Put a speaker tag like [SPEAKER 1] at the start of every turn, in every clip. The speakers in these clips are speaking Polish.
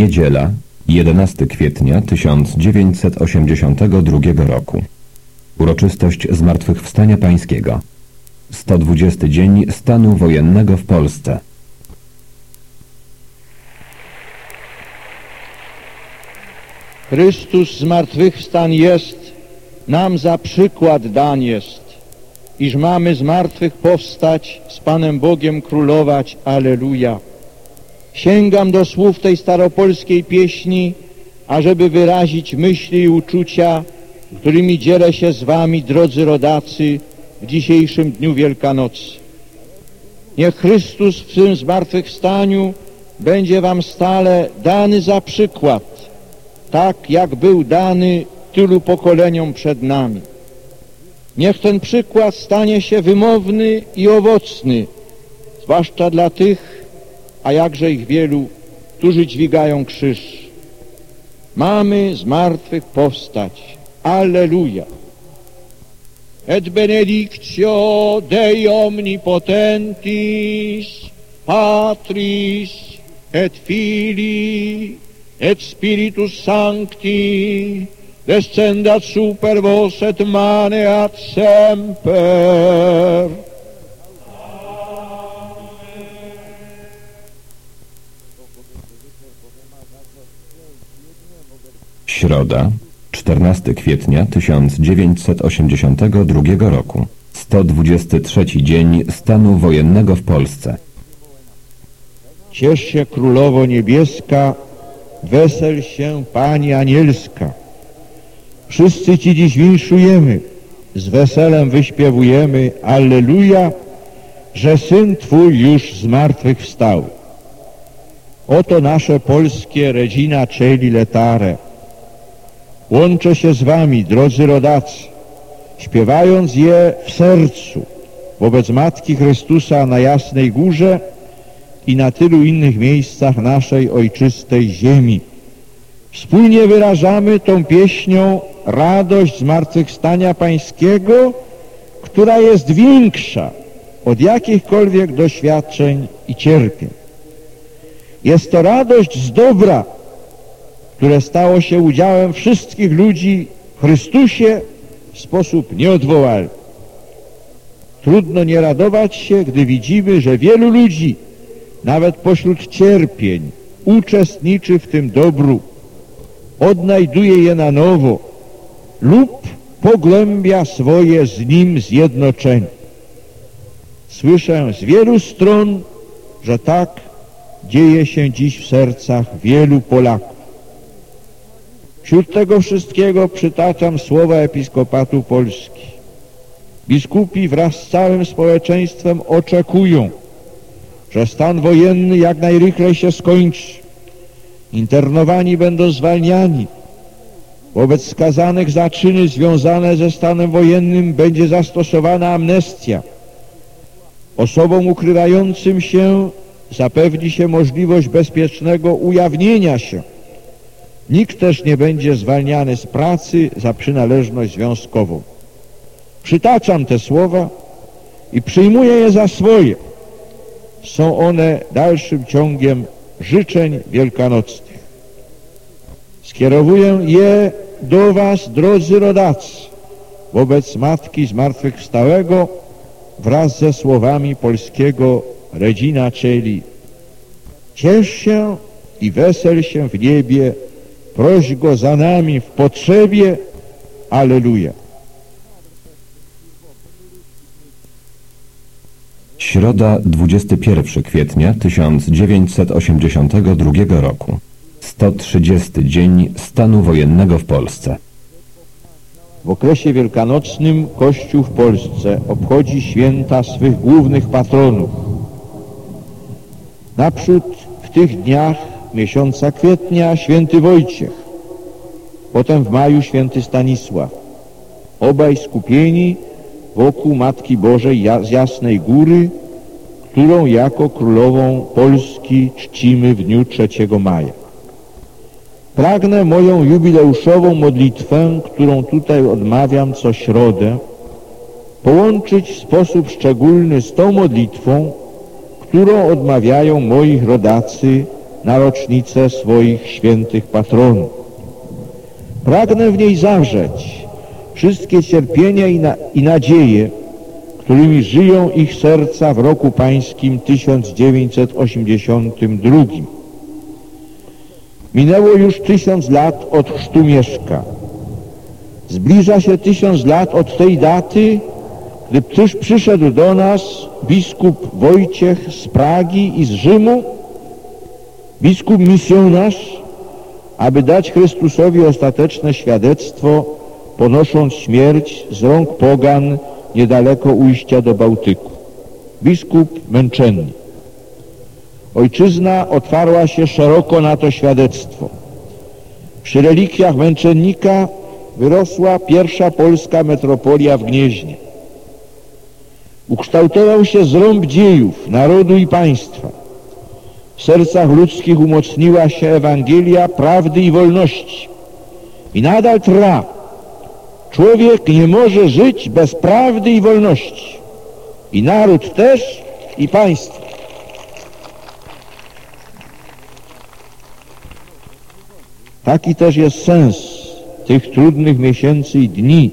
[SPEAKER 1] Niedziela, 11 kwietnia 1982 roku. Uroczystość Zmartwychwstania Pańskiego. 120 dzień stanu wojennego w Polsce.
[SPEAKER 2] Chrystus zmartwychwstań jest, nam za przykład dan jest, iż mamy z martwych powstać, z Panem Bogiem królować. Aleluja. Sięgam do słów tej staropolskiej pieśni, ażeby wyrazić myśli i uczucia, którymi dzielę się z wami, drodzy rodacy, w dzisiejszym dniu Wielkanocy. Niech Chrystus w tym zmartwychwstaniu będzie wam stale dany za przykład, tak jak był dany tylu pokoleniom przed nami. Niech ten przykład stanie się wymowny i owocny, zwłaszcza dla tych, a jakże ich wielu, którzy dźwigają krzyż. Mamy z martwych powstać. Alleluja. Et benedictio Dei omnipotentis, Patris, et Filii, et Spiritus Sancti, descendat super vos et maneat semper.
[SPEAKER 1] Środa, 14 kwietnia 1982 roku. 123 dzień stanu wojennego w Polsce.
[SPEAKER 2] Ciesz się Królowo Niebieska, wesel się Pani Anielska. Wszyscy Ci dziś winszujemy, z weselem wyśpiewujemy Alleluja, że Syn Twój już z martwych wstał. Oto nasze polskie Regina Celi Letare. Łączę się z Wami, drodzy rodacy, śpiewając je w sercu wobec Matki Chrystusa na Jasnej Górze i na tylu innych miejscach naszej ojczystej ziemi. Wspólnie wyrażamy tą pieśnią radość zmartwychwstania Pańskiego, która jest większa od jakichkolwiek doświadczeń i cierpień. Jest to radość z dobra, które stało się udziałem wszystkich ludzi w Chrystusie w sposób nieodwołalny. Trudno nie radować się, gdy widzimy, że wielu ludzi, nawet pośród cierpień, uczestniczy w tym dobru, odnajduje je na nowo lub pogłębia swoje z nim zjednoczenie. Słyszę z wielu stron, że tak dzieje się dziś w sercach wielu Polaków. Wśród tego wszystkiego przytaczam słowa Episkopatu Polski. Biskupi wraz z całym społeczeństwem oczekują, że stan wojenny jak najrychlej się skończy. Internowani będą zwalniani. Wobec skazanych za czyny związane ze stanem wojennym będzie zastosowana amnestia. Osobom ukrywającym się zapewni się możliwość bezpiecznego ujawnienia się. Nikt też nie będzie zwalniany z pracy za przynależność związkową. Przytaczam te słowa i przyjmuję je za swoje. Są one dalszym ciągiem życzeń wielkanocnych. Skierowuję je do Was, drodzy rodacy, wobec Matki Zmartwychwstałego wraz ze słowami polskiego Regina Celi. Ciesz się i wesel się w niebie, proś Go za nami w potrzebie. Aleluja.
[SPEAKER 1] Środa, 21 kwietnia 1982 roku. 130 dzień stanu wojennego w Polsce.
[SPEAKER 2] W okresie wielkanocnym Kościół w Polsce obchodzi święta swych głównych patronów. Naprzód w tych dniach miesiąca kwietnia święty Wojciech, potem w maju święty Stanisław. Obaj skupieni wokół Matki Bożej z Jasnej Góry, którą jako królową Polski czcimy w dniu 3 maja. Pragnę moją jubileuszową modlitwę, którą tutaj odmawiam co środę, połączyć w sposób szczególny z tą modlitwą, którą odmawiają moich rodacy na rocznicę swoich świętych patronów. Pragnę w niej zawrzeć wszystkie cierpienia i, na, i nadzieje, którymi żyją ich serca w roku pańskim 1982. Minęło już tysiąc lat od chrztu Mieszka. Zbliża się tysiąc lat od tej daty, gdy przysz, przyszedł do nas biskup Wojciech z Pragi i z Rzymu, biskup misjonarz, aby dać Chrystusowi ostateczne świadectwo, ponosząc śmierć z rąk pogan niedaleko ujścia do Bałtyku. Biskup męczenny. Ojczyzna otwarła się szeroko na to świadectwo. Przy relikwiach męczennika wyrosła pierwsza polska metropolia w Gnieźnie. Ukształtował się zrąb dziejów narodu i państwa. W sercach ludzkich umocniła się Ewangelia prawdy i wolności. I nadal trwa. Człowiek nie może żyć bez prawdy i wolności. I naród też, i państwo. Taki też jest sens tych trudnych miesięcy i dni,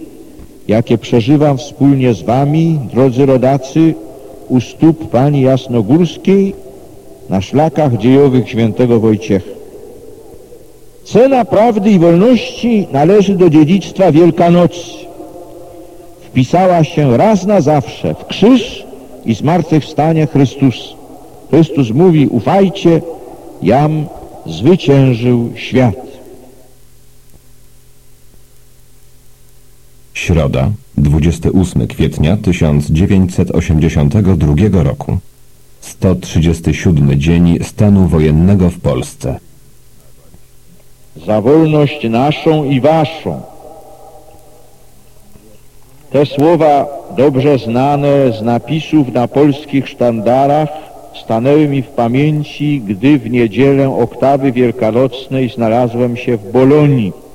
[SPEAKER 2] jakie przeżywam wspólnie z wami, drodzy rodacy, u stóp Pani Jasnogórskiej na szlakach dziejowych świętego Wojciecha. Cena prawdy i wolności należy do dziedzictwa Wielkanocy. Wpisała się raz na zawsze w krzyż i zmartwychwstanie Chrystus. Chrystus mówi, ufajcie, jam zwyciężył świat.
[SPEAKER 1] Środa, 28 kwietnia 1982 roku. 137 dzień stanu wojennego w Polsce.
[SPEAKER 2] Za wolność naszą i waszą. Te słowa dobrze znane z napisów na polskich sztandarach stanęły mi w pamięci, gdy w niedzielę oktawy wielkanocnej znalazłem się w Bolonii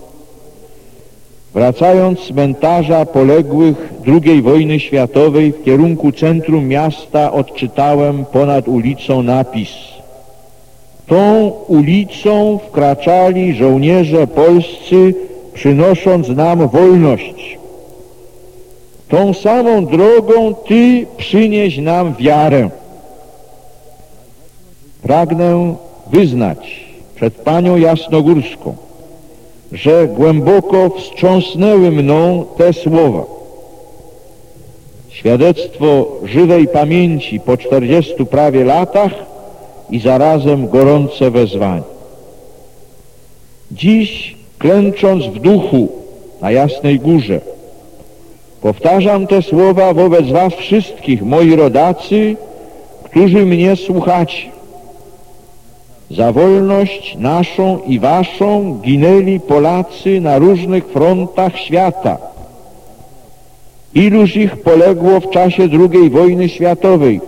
[SPEAKER 2] Wracając z cmentarza poległych II wojny światowej w kierunku centrum miasta odczytałem ponad ulicą napis Tą ulicą wkraczali żołnierze polscy, przynosząc nam wolność. Tą samą drogą Ty przynieś nam wiarę. Pragnę wyznać przed Panią Jasnogórską, że głęboko wstrząsnęły mną te słowa. Świadectwo żywej pamięci po czterdziestu prawie latach i zarazem gorące wezwanie. Dziś, klęcząc w duchu na Jasnej Górze, powtarzam te słowa wobec was wszystkich, moi rodacy, którzy mnie słuchacie. Za wolność naszą i waszą ginęli Polacy na różnych frontach świata. Iluż ich poległo w czasie II wojny światowej.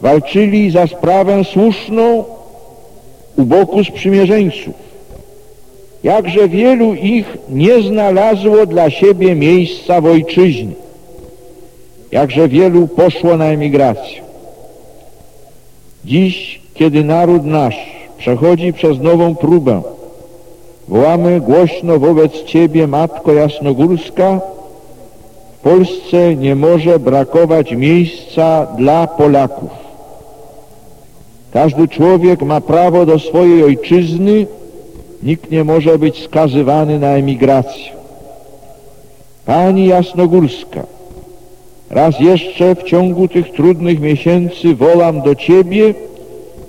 [SPEAKER 2] Walczyli za sprawę słuszną u boku sprzymierzeńców. Jakże wielu ich nie znalazło dla siebie miejsca w ojczyźnie. Jakże wielu poszło na emigrację. Dziś kiedy naród nasz przechodzi przez nową próbę, wołamy głośno wobec Ciebie, Matko Jasnogórska, w Polsce nie może brakować miejsca dla Polaków. Każdy człowiek ma prawo do swojej ojczyzny, nikt nie może być skazywany na emigrację. Pani Jasnogórska, raz jeszcze w ciągu tych trudnych miesięcy wołam do Ciebie,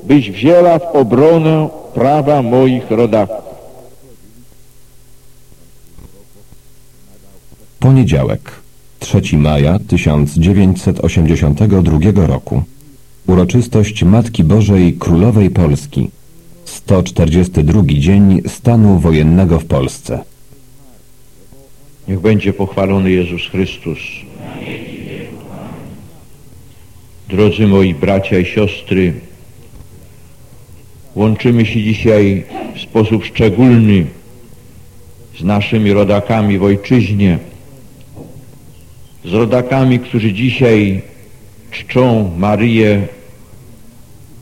[SPEAKER 2] byś wzięła w obronę prawa moich rodaków.
[SPEAKER 1] Poniedziałek, 3 maja 1982 roku. Uroczystość Matki Bożej Królowej Polski. 142 dzień stanu wojennego w Polsce.
[SPEAKER 2] Niech będzie pochwalony Jezus Chrystus. Drodzy moi bracia i siostry, Łączymy się dzisiaj w sposób szczególny z naszymi rodakami w ojczyźnie, z rodakami, którzy dzisiaj czczą Maryję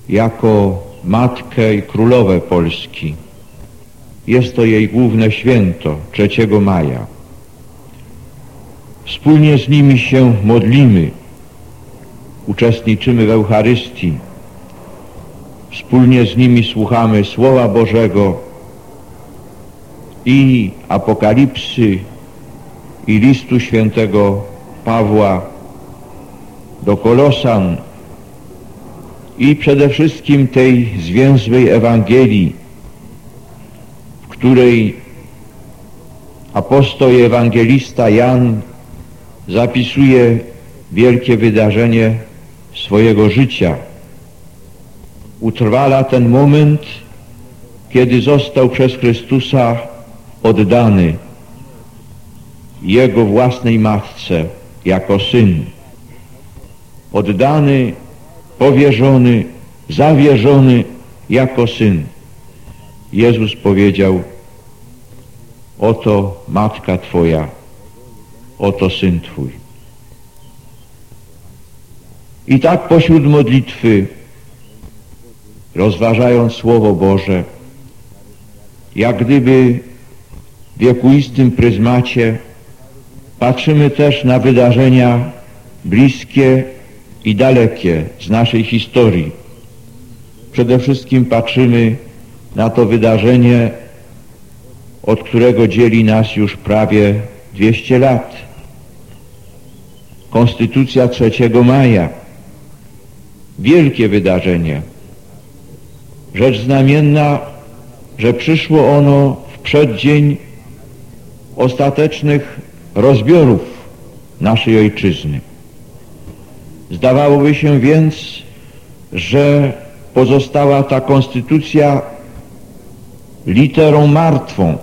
[SPEAKER 2] jako Matkę i Królowę Polski. Jest to jej główne święto 3 maja. Wspólnie z nimi się modlimy, uczestniczymy w Eucharystii, wspólnie z nimi słuchamy Słowa Bożego i Apokalipsy i listu świętego Pawła do Kolosan i przede wszystkim tej zwięzłej Ewangelii, w której apostoł i ewangelista Jan zapisuje wielkie wydarzenie swojego życia. Utrwala ten moment, kiedy został przez Chrystusa oddany Jego własnej Matce jako Syn. Oddany, powierzony, zawierzony jako Syn. Jezus powiedział, oto Matka Twoja, oto Syn Twój. I tak pośród modlitwy, rozważając Słowo Boże, jak gdyby w wiekuistym pryzmacie patrzymy też na wydarzenia bliskie i dalekie z naszej historii. Przede wszystkim patrzymy na to wydarzenie, od którego dzieli nas już prawie 200 lat. Konstytucja 3 maja. Wielkie wydarzenie. Rzecz znamienna, że przyszło ono w przeddzień ostatecznych rozbiorów naszej ojczyzny. Zdawałoby się więc, że pozostała ta konstytucja literą martwą,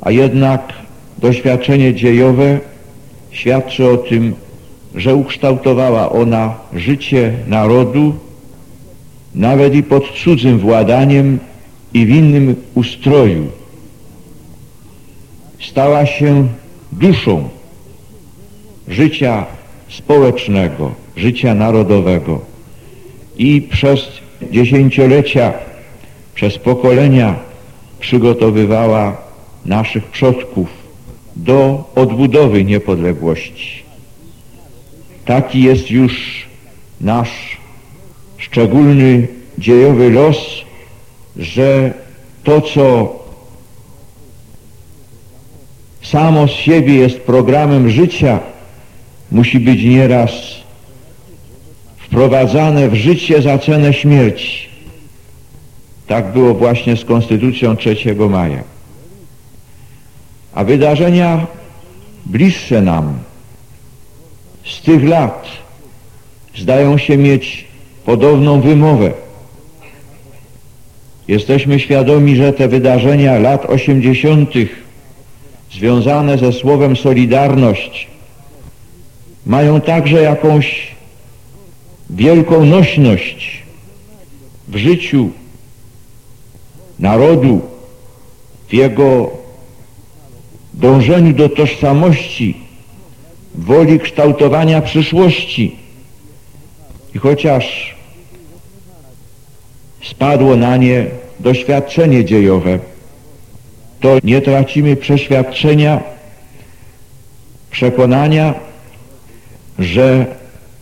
[SPEAKER 2] a jednak doświadczenie dziejowe świadczy o tym, że ukształtowała ona życie narodu, nawet i pod cudzym władaniem i w innym ustroju. Stała się duszą życia społecznego, życia narodowego i przez dziesięciolecia, przez pokolenia przygotowywała naszych przodków do odbudowy niepodległości. Taki jest już nasz szczególny dziejowy los, że to, co samo z siebie jest programem życia, musi być nieraz wprowadzane w życie za cenę śmierci. Tak było właśnie z Konstytucją 3 maja. A wydarzenia bliższe nam z tych lat zdają się mieć podobną wymowę. Jesteśmy świadomi, że te wydarzenia lat 80. związane ze słowem Solidarność mają także jakąś wielką nośność w życiu narodu, w jego dążeniu do tożsamości, woli kształtowania przyszłości. I chociaż spadło na nie doświadczenie dziejowe, to nie tracimy przeświadczenia, przekonania, że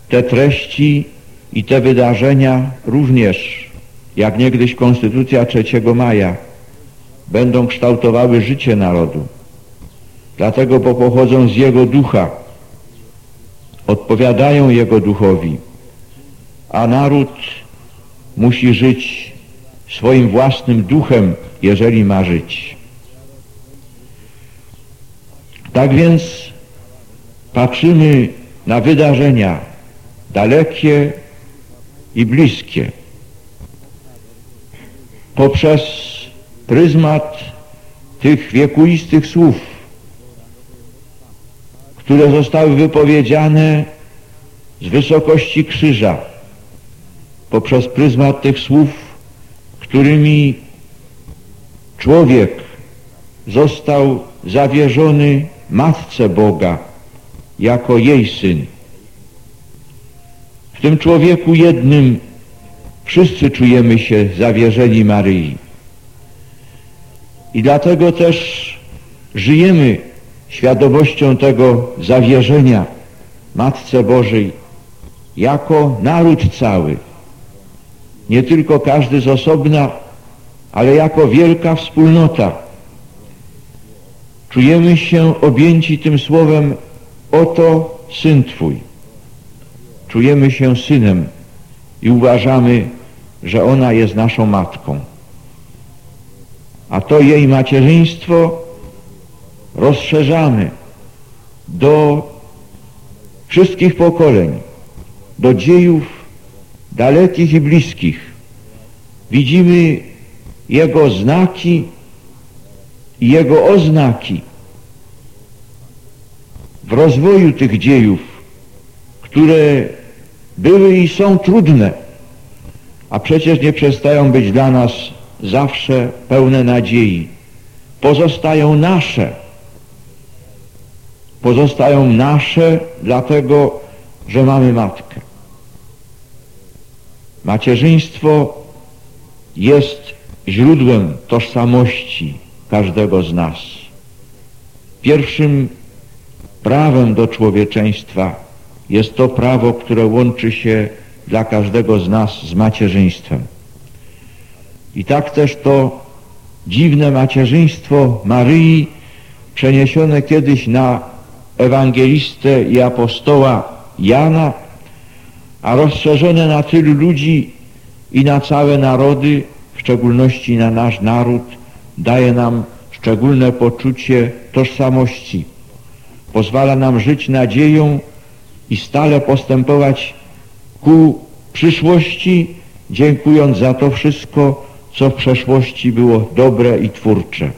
[SPEAKER 2] te treści i te wydarzenia również, jak niegdyś Konstytucja 3 maja, będą kształtowały życie narodu. Dlatego, bo pochodzą z Jego ducha, odpowiadają Jego duchowi, a naród musi żyć swoim własnym duchem, jeżeli ma żyć. Tak więc patrzymy na wydarzenia dalekie i bliskie poprzez pryzmat tych wiekuistych słów, które zostały wypowiedziane z wysokości krzyża, poprzez pryzmat tych słów, którymi człowiek został zawierzony Matce Boga, jako jej syn. W tym człowieku jednym wszyscy czujemy się zawierzeni Maryi. I dlatego też żyjemy świadomością tego zawierzenia Matce Bożej jako naród cały. Nie tylko każdy z osobna, ale jako wielka wspólnota. Czujemy się objęci tym słowem oto Syn Twój. Czujemy się Synem i uważamy, że ona jest naszą Matką. A to jej macierzyństwo rozszerzamy do wszystkich pokoleń, do dziejów dalekich i bliskich. Widzimy Jego znaki i Jego oznaki w rozwoju tych dziejów, które były i są trudne, a przecież nie przestają być dla nas zawsze pełne nadziei. Pozostają nasze. Pozostają nasze dlatego, że mamy matkę. Macierzyństwo jest źródłem tożsamości każdego z nas. Pierwszym prawem do człowieczeństwa jest to prawo, które łączy się dla każdego z nas z macierzyństwem. I tak też to dziwne macierzyństwo Maryi przeniesione kiedyś na ewangelistę i apostoła Jana, a rozszerzone na tylu ludzi i na całe narody, w szczególności na nasz naród, daje nam szczególne poczucie tożsamości. Pozwala nam żyć nadzieją i stale postępować ku przyszłości, dziękując za to wszystko, co w przeszłości było dobre i twórcze.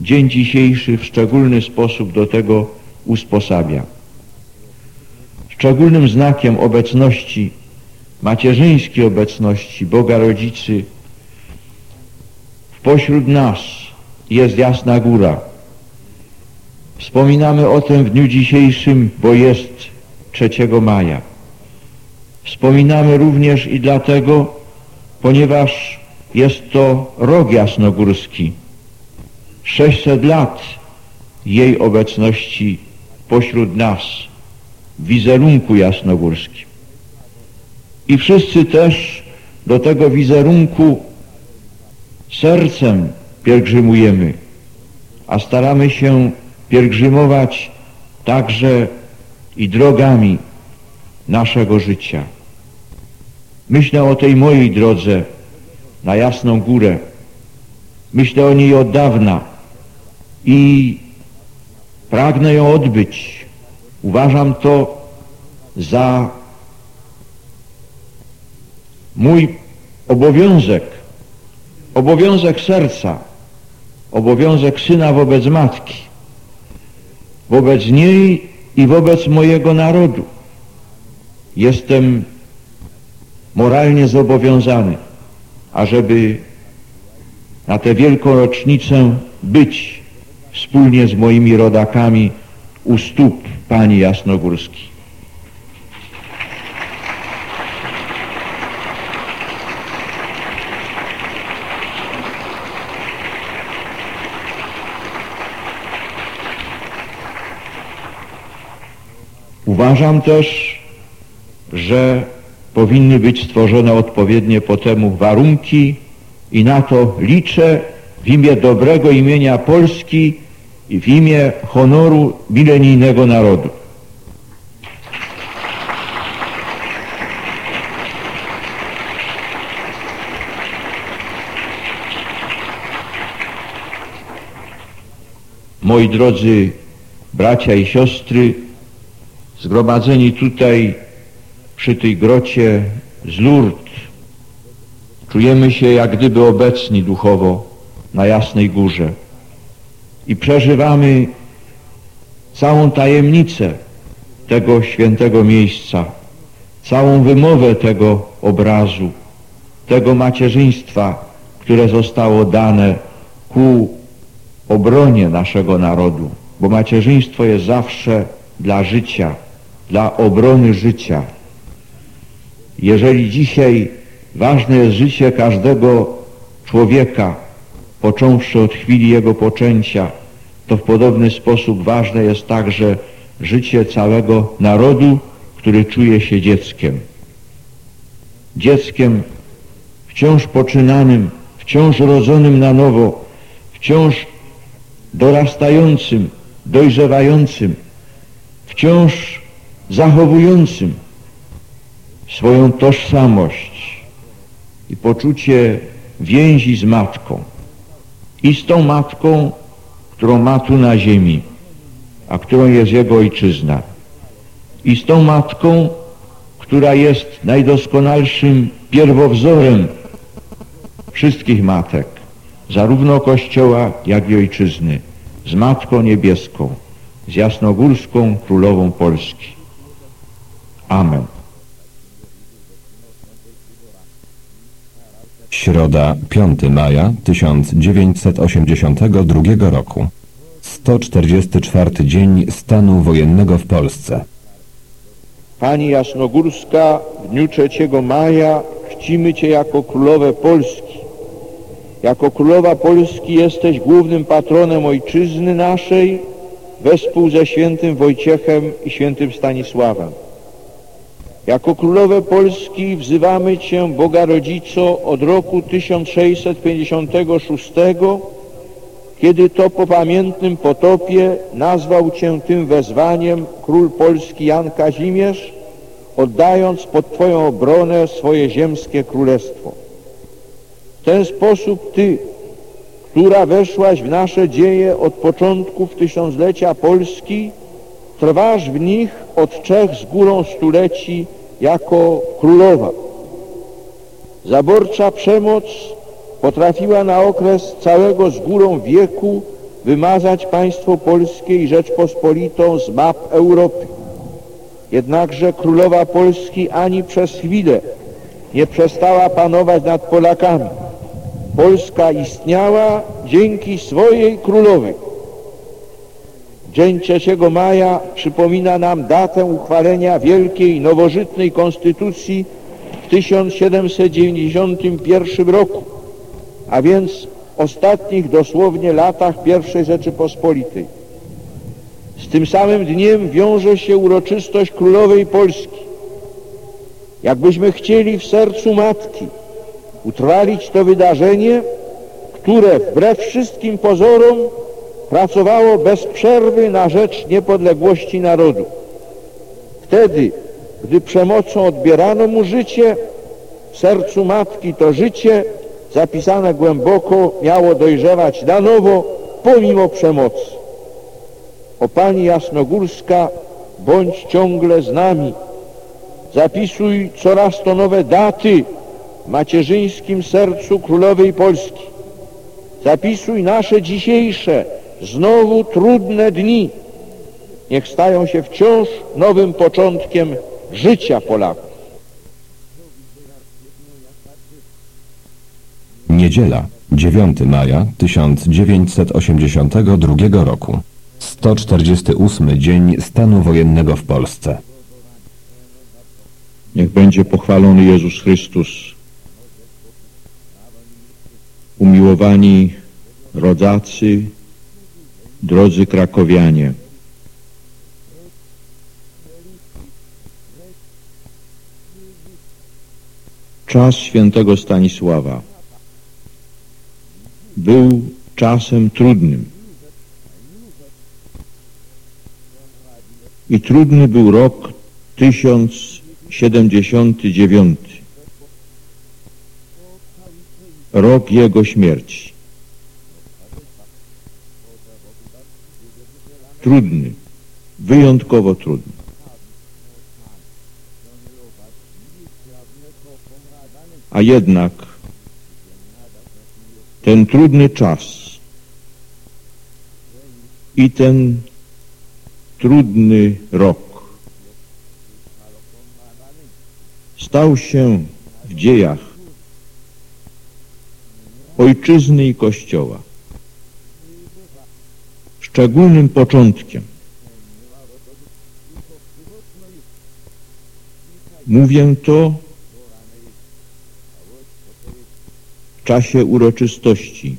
[SPEAKER 2] Dzień dzisiejszy w szczególny sposób do tego usposabia. Szczególnym znakiem obecności, macierzyńskiej obecności Boga Rodzicy pośród nas jest Jasna Góra. Wspominamy o tym w dniu dzisiejszym, bo jest 3 maja. Wspominamy również i dlatego, ponieważ jest to rok jasnogórski. 600 lat jej obecności pośród nas, wizerunku jasnogórskim. I wszyscy też do tego wizerunku sercem pielgrzymujemy, a staramy się pielgrzymować także i drogami naszego życia. Myślę o tej mojej drodze na Jasną Górę. Myślę o niej od dawna i pragnę ją odbyć. Uważam to za mój obowiązek, obowiązek serca, obowiązek syna wobec matki, wobec niej i wobec mojego narodu. Jestem moralnie zobowiązany ażeby na tę wielką rocznicę być wspólnie z moimi rodakami u stóp Pani Jasnogórskiej. Uważam też, że powinny być stworzone odpowiednie po temu warunki i na to liczę w imię dobrego imienia Polski i w imię honoru milenijnego narodu. Moi drodzy bracia i siostry, zgromadzeni tutaj przy tej grocie z Lourdes czujemy się jak gdyby obecni duchowo na Jasnej Górze i przeżywamy całą tajemnicę tego świętego miejsca, całą wymowę tego obrazu, tego macierzyństwa, które zostało dane ku obronie naszego narodu, bo macierzyństwo jest zawsze dla życia, dla obrony życia. Jeżeli dzisiaj Ważne jest życie każdego człowieka, począwszy od chwili jego poczęcia, to w podobny sposób ważne jest także życie całego narodu, który czuje się dzieckiem. Dzieckiem wciąż poczynanym, wciąż rodzonym na nowo, wciąż dorastającym, dojrzewającym, wciąż zachowującym swoją tożsamość i poczucie więzi z matką i z tą matką, którą ma tu na ziemi, a którą jest jego ojczyzna i z tą matką, która jest najdoskonalszym pierwowzorem wszystkich matek, zarówno Kościoła, jak i ojczyzny, z Matką Niebieską, z Jasnogórską Królową Polski. Amen.
[SPEAKER 1] Środa, 5 maja 1982 roku. 144 dzień stanu wojennego w Polsce.
[SPEAKER 2] Pani Jasnogórska, w dniu 3 maja czcimy Cię jako Królowę Polski. Jako Królowa Polski jesteś głównym patronem ojczyzny naszej, wespół ze świętym Wojciechem i świętym Stanisławem. Jako Królowę Polski wzywamy Cię, Boga Rodzico, od roku 1656, kiedy to po pamiętnym potopie nazwał Cię tym wezwaniem Król Polski Jan Kazimierz, oddając pod Twoją obronę swoje ziemskie królestwo. W ten sposób Ty, która weszłaś w nasze dzieje od początków tysiąclecia Polski, trwasz w nich od trzech z górą stuleci jako królowa. Zaborcza przemoc potrafiła na okres całego z górą wieku wymazać państwo polskie i Rzeczpospolitą z map Europy. Jednakże królowa Polski ani przez chwilę nie przestała panować nad Polakami. Polska istniała dzięki swojej królowej. Dzień 3 maja przypomina nam datę uchwalenia wielkiej, nowożytnej konstytucji w 1791 roku, a więc ostatnich dosłownie latach I Rzeczypospolitej. Z tym samym dniem wiąże się uroczystość Królowej Polski. Jakbyśmy chcieli w sercu Matki utrwalić to wydarzenie, które wbrew wszystkim pozorom pracowało bez przerwy na rzecz niepodległości narodu. Wtedy, gdy przemocą odbierano mu życie, w sercu matki to życie zapisane głęboko miało dojrzewać na nowo pomimo przemocy. O Pani Jasnogórska, bądź ciągle z nami. Zapisuj coraz to nowe daty w macierzyńskim sercu Królowej Polski. Zapisuj nasze dzisiejsze, znowu trudne dni. Niech stają się wciąż nowym początkiem życia Polaków.
[SPEAKER 1] Niedziela, 9 maja 1982 roku. 148 dzień stanu wojennego w Polsce.
[SPEAKER 2] Niech będzie pochwalony Jezus Chrystus. Umiłowani rodacy, drodzy krakowianie. Czas świętego Stanisława był czasem trudnym. I trudny był rok 1079. Rok jego śmierci. Trudny, wyjątkowo trudny. A jednak ten trudny czas i ten trudny rok stał się w dziejach ojczyzny i Kościoła szczególnym początkiem. Mówię to w czasie uroczystości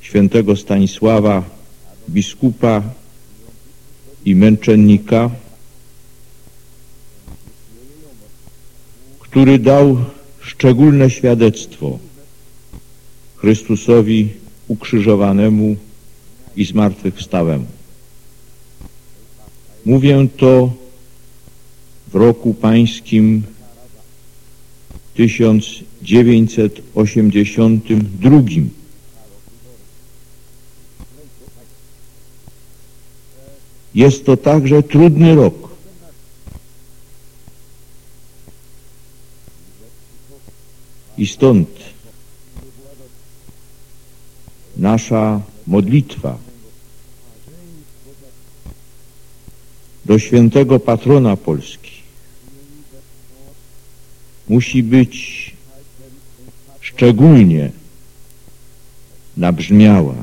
[SPEAKER 2] świętego Stanisława, biskupa i męczennika, który dał szczególne świadectwo Chrystusowi ukrzyżowanemu i zmartwychwstałemu. Mówię to w roku pańskim 1982. Jest to także trudny rok. I stąd nasza modlitwa do świętego patrona Polski musi być szczególnie nabrzmiała.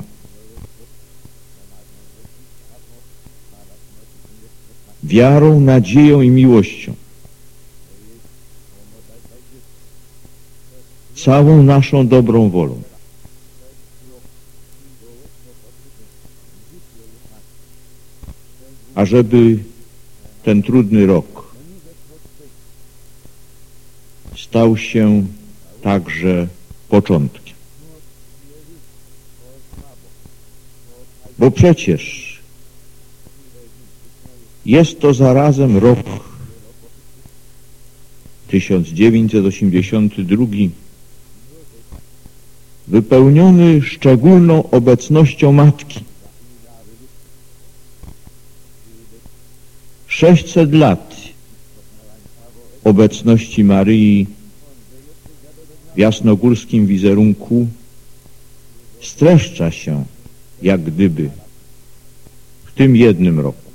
[SPEAKER 2] Wiarą, nadzieją i miłością. Całą naszą dobrą wolą. Ażeby ten trudny rok stał się także początkiem. Bo przecież jest to zarazem rok 1982 wypełniony szczególną obecnością Matki. 600 lat obecności Maryi w jasnogórskim wizerunku streszcza się jak gdyby w tym jednym roku.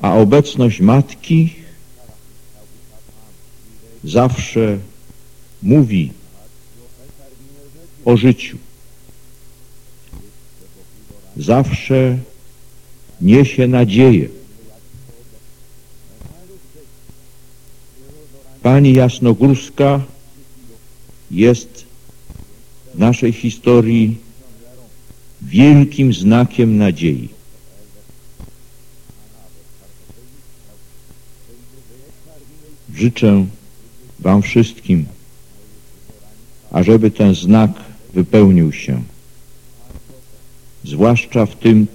[SPEAKER 2] A obecność Matki zawsze mówi o życiu. Zawsze niesie nadzieję. Pani Jasnogórska jest w naszej historii wielkim znakiem nadziei. Życzę Wam wszystkim, ażeby ten znak wypełnił się, zwłaszcza w tym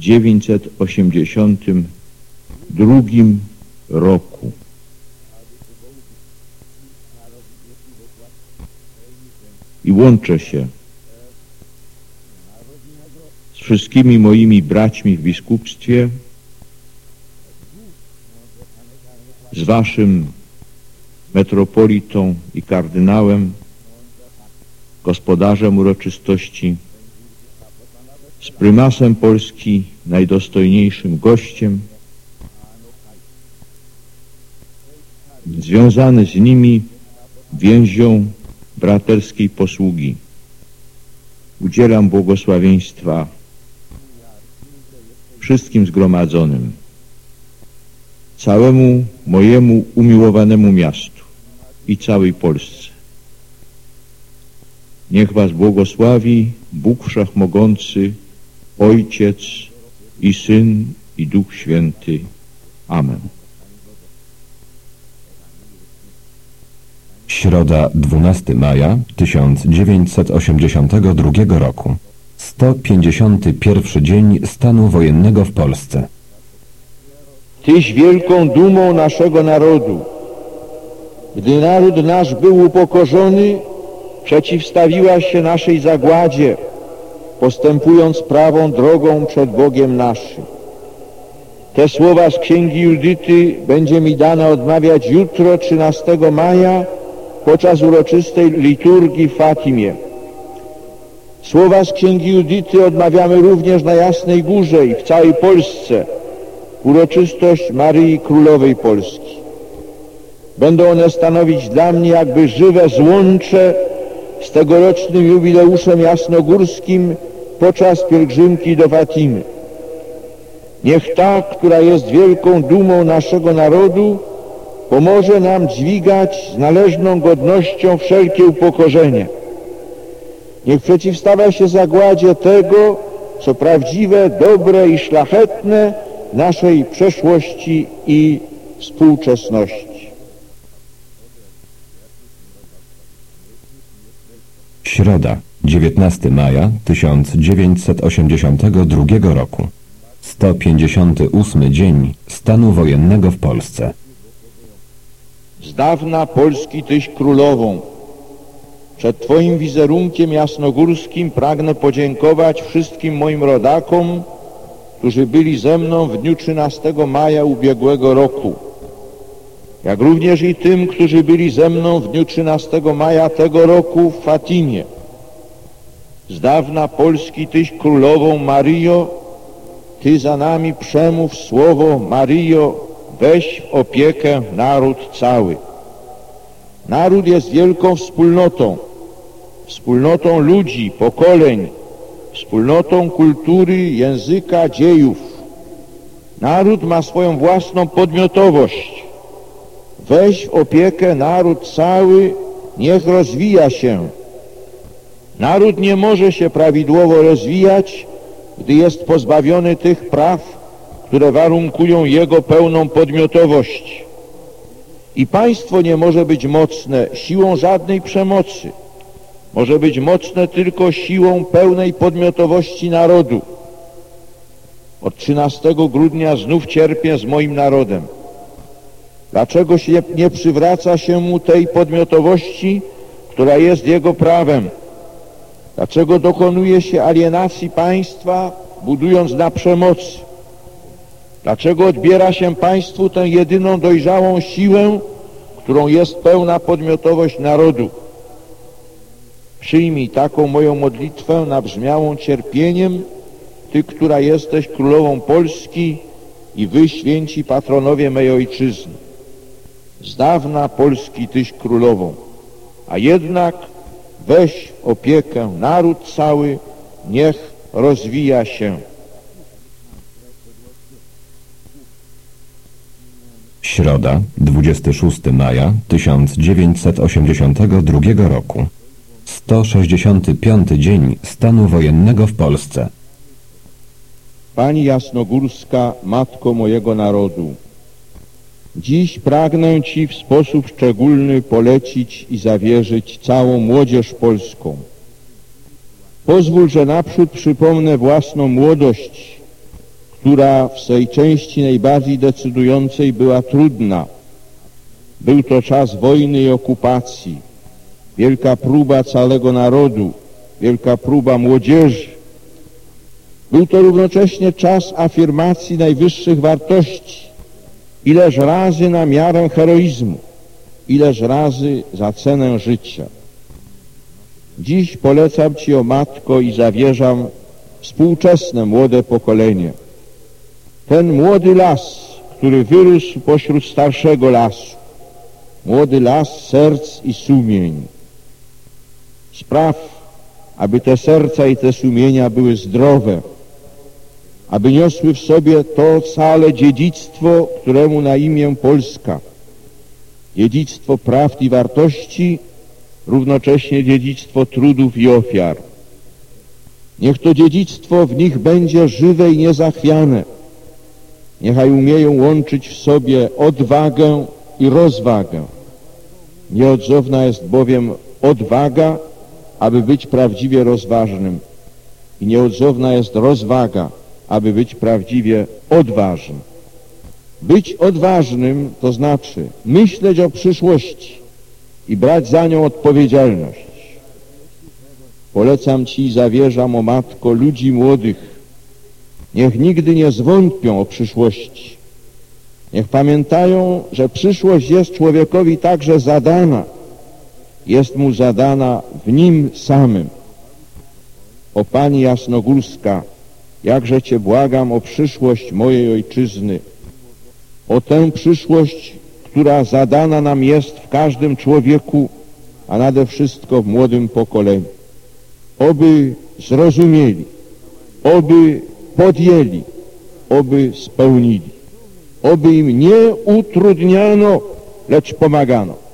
[SPEAKER 2] 1982 roku. I łączę się z wszystkimi moimi braćmi w biskupstwie, z waszym metropolitą i kardynałem, gospodarzem uroczystości, z prymasem Polski, najdostojniejszym gościem, związany z nimi więzią braterskiej posługi. Udzielam błogosławieństwa wszystkim zgromadzonym, całemu mojemu umiłowanemu miastu i całej Polsce. Niech Was błogosławi Bóg Wszechmogący, Ojciec i Syn i Duch Święty. Amen.
[SPEAKER 1] Środa 12 maja 1982 roku. 151 dzień stanu wojennego w Polsce.
[SPEAKER 2] Tyś wielką dumą naszego narodu. Gdy naród nasz był upokorzony, przeciwstawiła się naszej zagładzie, postępując prawą drogą przed Bogiem naszym. Te słowa z księgi Judyty będzie mi dane odmawiać jutro, 13 maja, podczas uroczystej liturgii w Fatimie. Słowa z księgi Judyty odmawiamy również na Jasnej Górze i w całej Polsce. Uroczystość Maryi Królowej Polski. Będą one stanowić dla mnie jakby żywe złącze z tegorocznym jubileuszem jasnogórskim podczas pielgrzymki do Fatimy. Niech ta, która jest wielką dumą naszego narodu, pomoże nam dźwigać z należną godnością wszelkie upokorzenie. Niech przeciwstawia się zagładzie tego, co prawdziwe, dobre i szlachetne naszej przeszłości i współczesności.
[SPEAKER 1] Środa, 19 maja 1982 roku. 158 dzień stanu wojennego w Polsce.
[SPEAKER 2] Z dawna Polski Tyś królową. Przed Twoim wizerunkiem jasnogórskim pragnę podziękować wszystkim moim rodakom, którzy byli ze mną w dniu 13 maja ubiegłego roku, jak również i tym, którzy byli ze mną w dniu 13 maja tego roku w Fatimie. Z dawna Polski Tyś królową Maryjo, Ty za nami przemów słowo Maryjo, weź w opiekę naród cały. Naród jest wielką wspólnotą, wspólnotą ludzi, pokoleń, wspólnotą kultury, języka, dziejów. Naród ma swoją własną podmiotowość. Weź w opiekę naród cały, niech rozwija się. Naród nie może się prawidłowo rozwijać, gdy jest pozbawiony tych praw, które warunkują jego pełną podmiotowość. I państwo nie może być mocne siłą żadnej przemocy. Może być mocne tylko siłą pełnej podmiotowości narodu. Od 13 grudnia znów cierpię z moim narodem. Dlaczego się nie przywraca się mu tej podmiotowości, która jest jego prawem? Dlaczego dokonuje się alienacji państwa, budując na przemocy? Dlaczego odbiera się państwu tę jedyną dojrzałą siłę, którą jest pełna podmiotowość narodu? Przyjmij taką moją modlitwę nabrzmiałą cierpieniem, Ty, która jesteś królową Polski i Wy, święci patronowie mej ojczyzny. Z dawna Polski Tyś królową, a jednak weź opiekę naród cały, niech rozwija się.
[SPEAKER 1] Środa, 26 maja 1982 roku. 165 dzień stanu wojennego w Polsce.
[SPEAKER 2] Pani Jasnogórska, Matko mojego narodu, dziś pragnę Ci w sposób szczególny polecić i zawierzyć całą młodzież polską. Pozwól, że naprzód przypomnę własną młodość, która w swej części najbardziej decydującej była trudna. Był to czas wojny i okupacji, wielka próba całego narodu, wielka próba młodzieży. Był to równocześnie czas afirmacji najwyższych wartości. Ileż razy na miarę heroizmu, ileż razy za cenę życia. Dziś polecam Ci, o Matko, i zawierzam współczesne młode pokolenie. Ten młody las, który wyrósł pośród starszego lasu, młody las serc i sumień. Spraw, aby te serca i te sumienia były zdrowe, aby niosły w sobie to całe dziedzictwo, któremu na imię Polska. Dziedzictwo prawd i wartości, równocześnie dziedzictwo trudów i ofiar. Niech to dziedzictwo w nich będzie żywe i niezachwiane. Niechaj umieją łączyć w sobie odwagę i rozwagę. Nieodzowna jest bowiem odwaga, aby być prawdziwie rozważnym. I nieodzowna jest rozwaga, aby być prawdziwie odważnym. Być odważnym to znaczy myśleć o przyszłości i brać za nią odpowiedzialność. Polecam Ci i zawierzam, o Matko, ludzi młodych. Niech nigdy nie zwątpią o przyszłości. Niech pamiętają, że przyszłość jest człowiekowi także zadana. Jest mu zadana w nim samym. O Pani Jasnogórska, jakże Cię błagam o przyszłość mojej ojczyzny, o tę przyszłość, która zadana nam jest w każdym człowieku, a nade wszystko w młodym pokoleniu. Oby zrozumieli, oby podjęli, oby spełnili, oby im nie utrudniano lecz pomagano.